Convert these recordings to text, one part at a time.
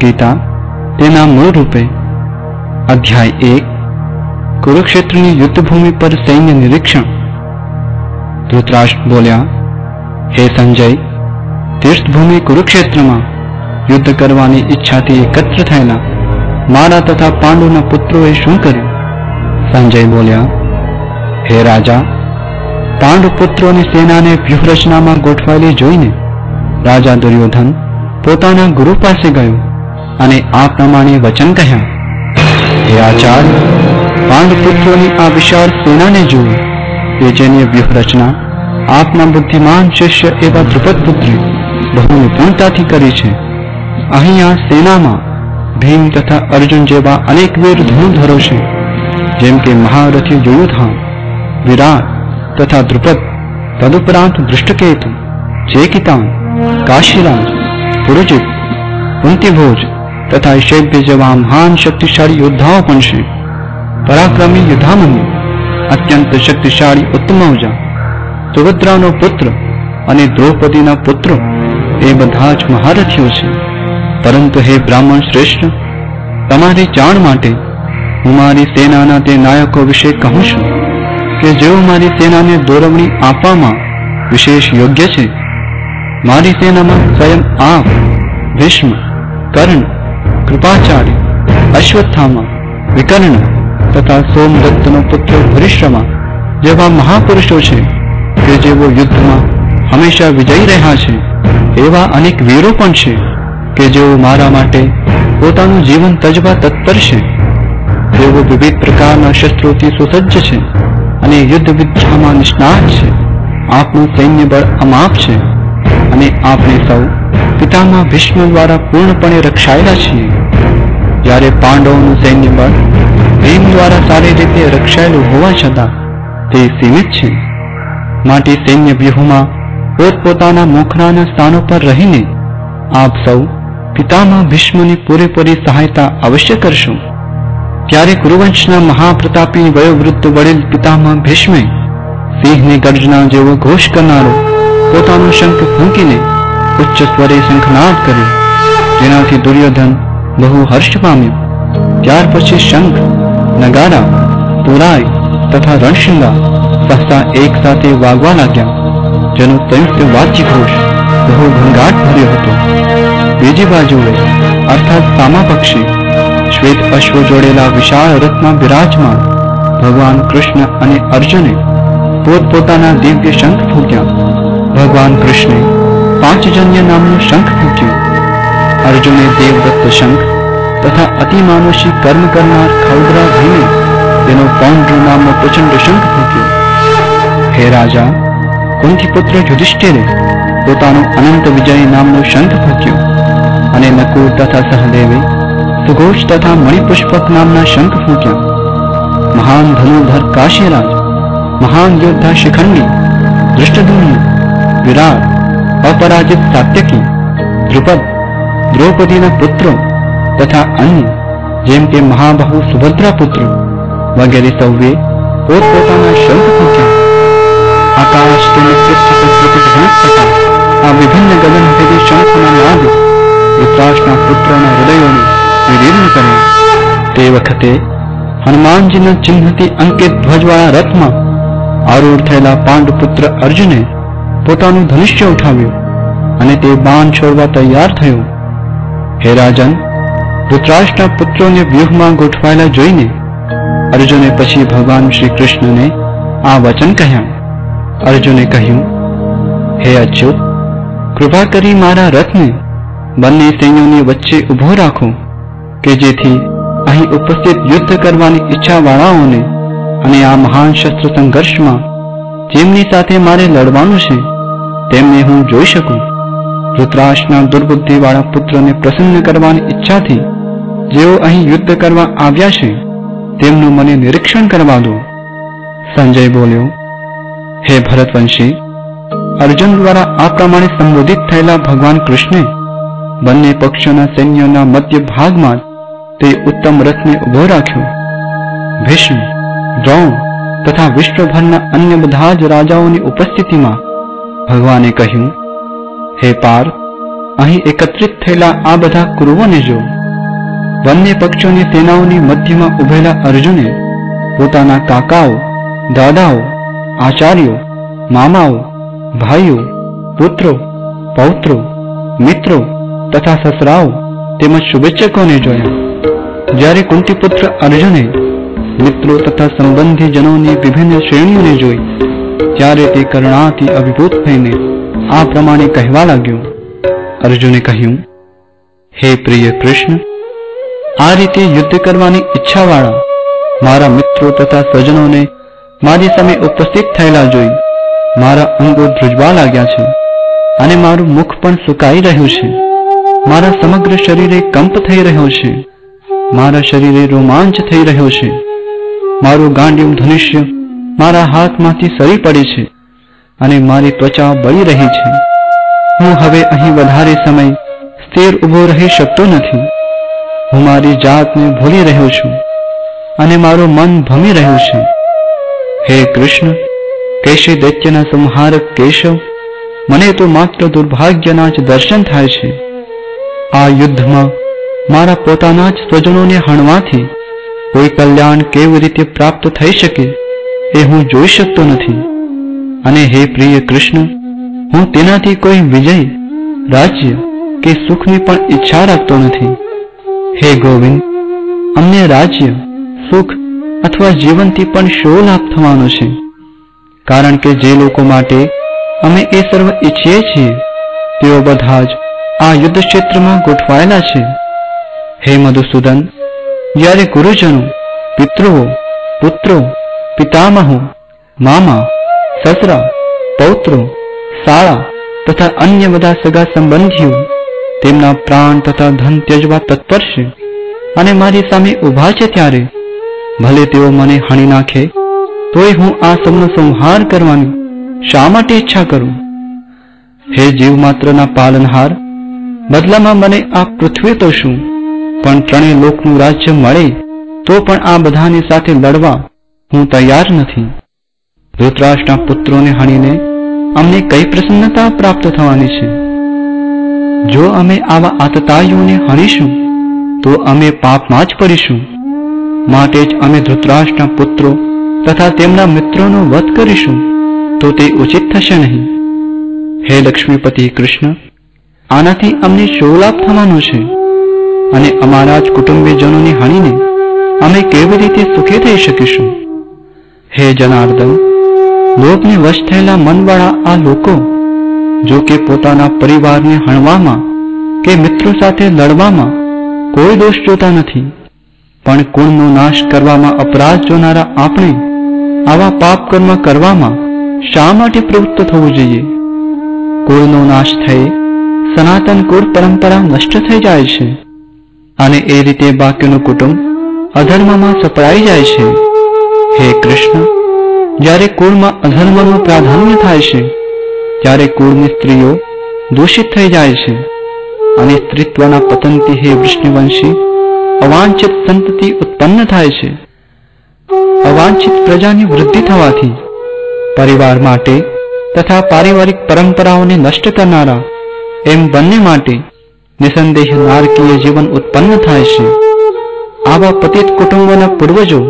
ગીતા તેના મૂળ રૂપે અધ્યાય એક, કુરુક્ષેત્રની યુદ્ધભૂમિ પર સૈન્ય નિરીક્ષણ. ધૃતરાષ્ટ્ર બોલ્યા, હે સંજય, તીર્થભૂમિ કુરુક્ષેત્રમાં યુદ્ધ કરવાની ઈચ્છાથી એકત્ર થયેલા મારા તથા પાંડુના પુત્રોએ શું કર્યું? સંજય બોલ્યા, હે રાજા, પાંડુ પુત્રોની સેનાને વ્યૂહરચનામાં ગોઠવાયેલી જોઈને રાજા દુર્યોધન પોતાના ગુરુ પાસે ગયો. અને આ પ્રમાણે વચન કહ્યા. હે આચાર્ય, પાંડુપુત્રોની આ વિશાળ સેનાને જુઓ, કે જેની વ્યૂહરચના આપના બુદ્ધિમાન શિષ્ય એવા દ્રુપદ પુત્રે બહુ નિપુણતાથી કરી છે. અહીં આ સેનામાં ભીમ તથા અર્જુન જેવા અનેક વીર ધૂળધરો છે, જેમ કે મહારથી યુયુધામ વિરાટ તથા દ્રુપદ તદુપરાંત દૃષ્ટકેતુ, ચેકિતાન, કાશીરાજ, પુરજિત, કુંતીભોજ તથા શૈબ્ય જેવા મહાન શક્તિશાળી યોદ્ધાઓ પણ છે. પરાક્રમી યુદ્ધામની અત્યંત શક્તિશાળી ઉત્તમૌજા સુભદ્રાનો પુત્ર અને દ્રૌપદીના પુત્ર એ બધા જ મહારથીઓ છે. પરંતુ હે બ્રાહ્મણ શ્રેષ્ઠ, તમારી જાણ માટે હું મારી સેનાના તે નાયકો વિશે કહું છું કે જેઓ મારી સેનાને દોરવણી આપવામાં વિશેષ યોગ્ય છે. મારી સેનામાં સ્વયં આપ, ભીષ્મ, કર્ણ કૃપાચાર્ય, અશ્વત્થામા, વિકર્ણ તથા સોમદત્તનો પુત્ર ભરિશ્રમા જેવા મહાપુરુષો છે કે જેઓ યુદ્ધમાં હંમેશા વિજયી રહ્યા છે, એવા અનેક વીરો પણ છે કે જેઓ મારા માટે પોતાનું જીવન તજવા તત્પર છે. તેઓ વિવિધ પ્રકારના શસ્ત્રોથી સુસજ્જ છે અને યુદ્ધ વિદ્યામાં નિષ્ણાત છે. આપનું સૈન્ય બળ અમાપ છે અને આપણે સૌ પિતામહ ભીષ્મ દ્વારા પૂર્ણપણે રક્ષાયેલા છીએ. જ્યારે પાંડવોનું સૈન્ય બળ ભીમ દ્વારા સારી રીતે રક્ષાયેલું હોવા છતાં તે સીમિત છે. માટે સૈન્ય વ્યૂહમાં પોતપોતાના મોખરાના સ્થાનો પર રહીને આપ સૌ પિતામહ ભીષ્મની પૂરેપૂરી સહાયતા અવશ્ય કરશો. ત્યારે કુરુવંશના મહાપ્રતાપી વયોવૃદ્ધ વડીલ પિતામહ ભીષ્મે સિંહની ગર્જના જેવો ઘોષ કરનારો પોતાનો શંખ ફૂંકીને ઉચ્ચ સ્વરે શંખનાદ કર્યો જેનાથી દુર્યોધન બહુ હર્ષ પામ્યો. ત્યાર પછી શંખ, નગારા તુરાય તથા રણશિંગા સહસા એક સાથે વાગવા લાગ્યા. જેનો સંયુક્ત વાચ્યઘોષ બહુ ઘંઘાટ ભર્યો હતો. બીજી બાજુએ અર્થાત સામા પક્ષી, શ્વેત અશ્વ જોડેલા વિશાળ રથમાં બિરાજમાન ભગવાન કૃષ્ણ અને અર્જુને પોતપોતાના દિવ્ય શંખ ફૂક્યા. ભગવાન કૃષ્ણે પાંચજન્ય નામનું શંખ ફૂંક્યું અર્જુને દેવદત્ત શંખ તથા અતિમાનુષી કર્મ કરનાર ખવડરા ભીમે તેનો પૌંડ્ર નામનો પ્રચંડ શંખ ફૂક્યો હે રાજા, કુંતીપુત્ર યુધિષ્ઠિરે પોતાનો અનંત વિજય નામનો શંખ ફૂક્યો અને નકુર તથા સહદેવે, સુઘોષ તથા મણિપુષ્પક નામના શંખ ફૂક્યા મહાન ધનુર્ધર કાશીરાજ, મહાન યોદ્ધા શિખંડી દૃષ્ટદુમ્ન વિરાટ અપરાજિત સાત્યકી દ્રુપદ દ્રૌપદીના પુત્રો તથા અન્ય જેમ કે મહાબહુ સુભદ્રા પુત્રો વગેરે સૌએ પોતપોતાના શંખ ફૂક્યા આકાશ થતા આ વિભિન્ન ગગનભેદી શંખના નાદ વિતરાશના પુત્રોના હૃદયોને વિદીર્ણ કર્યા. તે વખતે હનુમાનજીના ચિહ્નથી અંકિત ધ્વજવાળા રથમાં આરૂઢ થયેલા પાંડુપુત્ર અર્જુને પોતાનું ધનુષ્ય ઉઠાવ્યું અને તે બાણ છોડવા તૈયાર થયો. હે રાજન, ધૃતરાષ્ટ્રના પુત્રોને વ્યૂહમાં ગોઠવાયેલા જોઈને અર્જુને પછી ભગવાન શ્રી કૃષ્ણને આ વચન કહ્યા. અર્જુને કહ્યું, હે અચ્યુત, કૃપા કરી મારા રથને બંને સૈન્યોની વચ્ચે ઊભો રાખો, કે જેથી અહીં ઉપસ્થિત યુદ્ધ કરવાની ઈચ્છાવાળાઓને અને આ મહાન શસ્ત્ર સંઘર્ષમાં જેમની સાથે મારે લડવાનું છે તેમને હું જોઈ શકું. ધૃતરાષ્ટ્રના દુર્બુદ્ધિવાળા પુત્રને પ્રસન્ન કરવાની ઈચ્છાથી જેઓ અહીં યુદ્ધ કરવા આવ્યા છે, તેમનું મને નિરીક્ષણ કરવા દો. સંજય બોલ્યો, હે ભરતવંશી, અર્જુન દ્વારા આ પ્રમાણે સંબોધિત થયેલા ભગવાન કૃષ્ણે બંને પક્ષોના સૈન્યોના મધ્ય ભાગમાં તે ઉત્તમ રથને ઊભો રાખ્યો. ભીષ્મ દ્રોણ તથા વિશ્વભરના અન્ય બધા જ રાજાઓની ઉપસ્થિતિમાં ભગવાને કહ્યું, હે પાર્થ, અહીં એકત્રિત થયેલા આ બધા કુરુઓને જો બંને પક્ષોની સેનાઓની મધ્યમાં ઉભેલા અર્જુને, પોતાના કાકાઓ, દાદાઓ, આચાર્યો, મામાઓ, ભાઈઓ, પુત્રો, પૌત્રો, મિત્રો તથા સસરાઓ તેમજ શુભેચ્છકોને જોયા. જ્યારે કુંતીપુત્ર અર્જુને મિત્રો તથા સંબંધીજનોની વિભિન્ન શ્રેણીઓને જોઈ ત્યારે તે કરુણાથી અભિભૂત થઈને આ પ્રમાણે કહેવા લાગ્યો. અર્જુને કહ્યું, હે પ્રિય કૃષ્ણ, આ રીતે યુદ્ધ કરવાની ઈચ્છાવાળા મારા મિત્રો તથા સ્વજનોને મારી સામે ઉપસ્થિત થયેલા જોઈ મારા અંગો ધ્રુજવા લાગ્યા છે અને મારું મુખ પણ સુકાઈ રહ્યું છે. મારા સમગ્ર શરીરે કંપ થઈ રહ્યો છે. મારા શરીરે રોમાંચ થઈ રહ્યો છે. મારું ગાંડિયું ધનુષ્ય મારા હાથમાંથી સરી પડી છે અને મારી ત્વચા બળી રહી છે. હું હવે અહીં વધારે સમય સ્થિર ઊભો રહી શકતો નથી. હું મારી જાતને ભૂલી રહ્યો છું અને મારું મન ભમી રહ્યું છે. હે કૃષ્ણ, કેશી દૈત્યના સંહારક કેશવ, મને તો માત્ર દુર્ભાગ્યના જ દર્શન થાય છે. આ યુદ્ધમાં મારા પોતાના જ સ્વજનોને હણવાથી કોઈ કલ્યાણ કેવી રીતે પ્રાપ્ત થઈ શકે? એ હું જોઈ શકતો નથી. અને હે પ્રિય કૃષ્ણ, હું તેનાથી કોઈ વિજય, રાજ્ય કે સુખની પણ ઈચ્છા રાખતો નથી. હે ગોવિંદ, અમને રાજ્ય, સુખ અથવા જીવનથી પણ શો લાભ થવાનો છે. કારણ કે જે લોકો માટે અમે એ સર્વ ઈચ્છીએ છીએ, તેઓ બધા જ આ યુદ્ધ ક્ષેત્રમાં ગોઠવાયેલા છે. હે મધુસૂદન, જ્યારે ગુરુજનો, પિતૃઓ, પુત્રો પિતામહો, મામા, સસરા, પૌત્રો, શાળા તથા અન્ય બધા સગા સંબંધીઓ તેમના પ્રાણ તથા ધન ત્યજવા તત્પર છે અને મારી સામે ઊભા છે ત્યારે ભલે તેઓ મને હણી નાખે, તોય હું આ સૌનો સંહાર કરવાની શા માટે ઈચ્છા કરું? હે જીવ માત્રના પાલનહાર, બદલામાં મને આ પૃથ્વી તો શું? પણ ત્રણેય લોકનું રાજ્ય મળે, તો પણ આ બધાની સાથે લડવા હું તૈયાર નથી. ધૃતરાષ્ટ્રના પુત્રોને હણીને અમને કઈ પ્રસન્નતા પ્રાપ્ત થવાની છે? જો અમે આવા આતતાયુઓને હણીશું, તો અમે પાપમાં જ પડીશું. માટે જ અમે ધૃતરાષ્ટ્રના પુત્રો તથા તેમના મિત્રોનો વધ કરીશું, તો તે ઉચિત થશે નહીં. હે લક્ષ્મીપતિ કૃષ્ણ, આનાથી અમને શો થવાનો છે? અને અમારા જ કુટુંબીજનોને હણીને અમે કેવી રીતે સુખી થઈ શકીશું? હે જનાર્દન લોભને વશ થયેલા મનવાળા આ લોકો, જો કે પોતાના પરિવારને હણવામાં કે મિત્રો સાથે લડવામાં કોઈ દોષ જોતા નથી, પણ કુળનો નાશ કરવામાં અપરાધ જોનારા આપણે આવા પાપ કર્મ કરવામાં શા માટે પ્રવૃત્ત થવું જોઈએ? કુળનો નાશ થઈ સનાતન કુળ પરંપરા નષ્ટ થઈ જાય છે અને એ રીતે બાકીનું કુટુંબ અધર્મમાં સપડાઈ જાય છે. હે કૃષ્ણ, જ્યારે કુળમાં અધર્મનું પ્રાધાન્ય થાય છે, ત્યારે કુળની સ્ત્રીઓ દૂષિત થઈ જાય છે અને સ્ત્રીત્વના પતનથી હે વિષ્ણુવંશી, અવાંછિત સંતતિ ઉત્પન્ન થાય છે. અવાંછિત પ્રજાની વૃદ્ધિ થવાથી પરિવાર માટે તથા પારિવારિક પરંપરાઓને નષ્ટ કરનારા એમ બંને માટે નિસંદેહ નારકીય જીવન ઉત્પન્ન થાય છે. આવા પતિત કુટુંબોના પૂર્વજો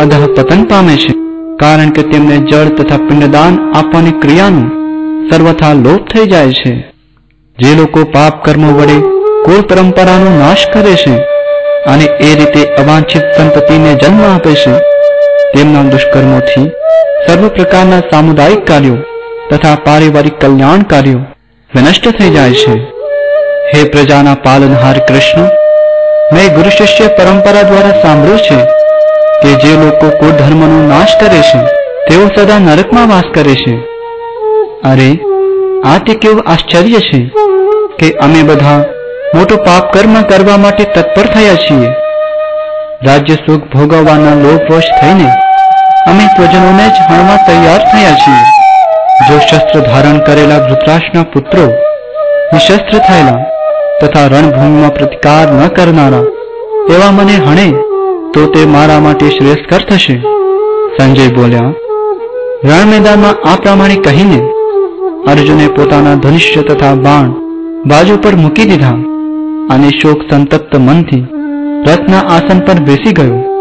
અધઃ પતન પામે છે. કારણ કે તેમને જળ તથા પિંડદાન આપવાની ક્રિયાનું સર્વથા લોપ થઈ જાય છે. જે લોકો પાપ કર્મો વડે કુળ પરંપરાનો નાશ કરે છે અને એ રીતે અવાંછિત સંતતિને જન્મ આપે છે, તેમના દુષ્કર્મોથી સર્વ પ્રકારના સામુદાયિક કાર્યો તથા પારિવારિક કલ્યાણ કાર્યો વિનષ્ટ થઈ જાય છે. હે પ્રજાના પાલનહાર કૃષ્ણ, મેં ગુરુ શિષ્ય પરંપરા દ્વારા સાંભળ્યું છે કે જે લોકો ધર્મનો નાશ કરે છે, તેઓ સદા નરકમાં વાસ કરે છે. અરે, આ તે કેવું આશ્ચર્ય છે કે અમે બધા મોટો પાપ કર્મ કરવા માટે તત્પર થયા છીએ. રાજ્ય સુખ ભોગવવાના લોભવશ થઈને અમે સ્વજનોને જ હણવા તૈયાર થયા છીએ. જો શસ્ત્ર ધારણ કરેલા ધૃતરાષ્ટ્રના પુત્રો નિશસ્ત્ર થયેલા તથા રણભૂમિમાં પ્રતિકાર ન કરનારા એવા મને હણે તો તે મારા માટે શ્રેષ્ઠકર થશે. સંજય બોલ્યા રણ મેદાનમાં આ પ્રમાણે કહીને અર્જુને પોતાના ધનુષ્ય તથા બાણ બાજુ પર મૂકી દીધા અને શોક સંતપ્ત મનથી રથના આસન પર બેસી ગયો.